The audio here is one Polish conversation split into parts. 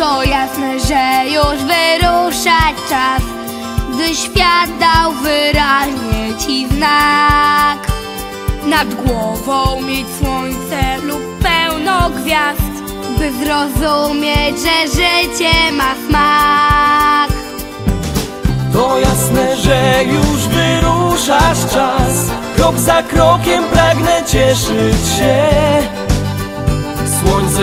To jasne, że już wyruszać czas Gdy świat dał wyraźnie ci znak. Nad głową mieć słońce lub pełno gwiazd By zrozumieć, że życie ma smak. To jasne, że już wyruszasz czas. Krok za krokiem pragnę cieszyć się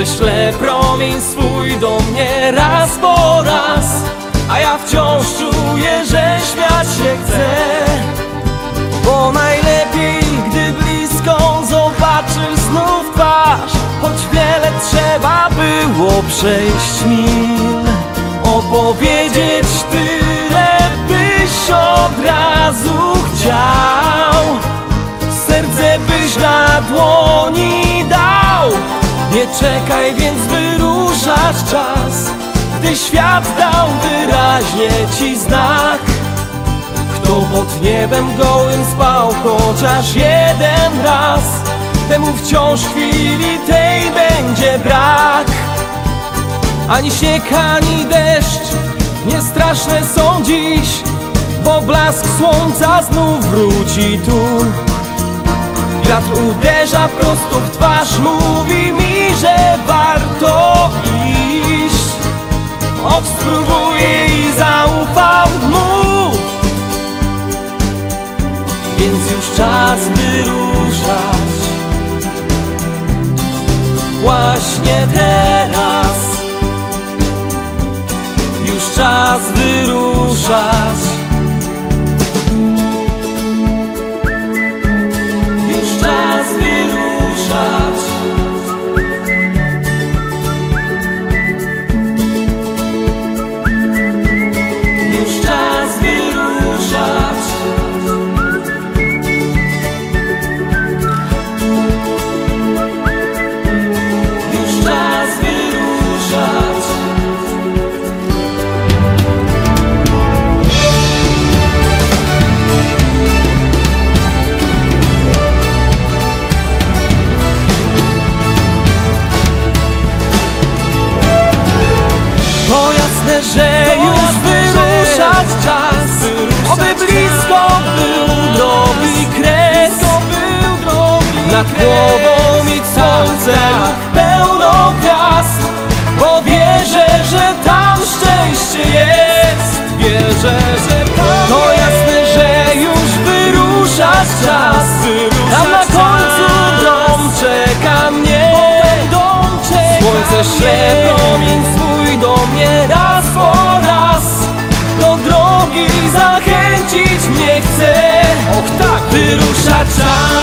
Śle promień swój do mnie raz po raz A ja wciąż czuję, że śmiać się chcę. Bo najlepiej, gdy blisko zobaczysz znów twarz Choć wiele trzeba było przejść mil Opowiedzieć czekaj, więc wyruszasz czas. Gdy świat dał wyraźnie ci znak. Kto pod niebem gołym spał chociaż jeden raz. Temu wciąż chwili tej będzie brak. Ani śnieg, ani deszcz nie straszne są dziś Bo blask słońca znów wróci tu Wiatr uderza prosto w twarz Mówi mi, że warto iść. Och, spróbuję i zaufam mu. Więc już czas wyruszać Właśnie teraz. Już czas wyruszać Śle promień swój do mnie raz po raz. Do drogi zachęcić mnie chce Och tak, wyrusza czas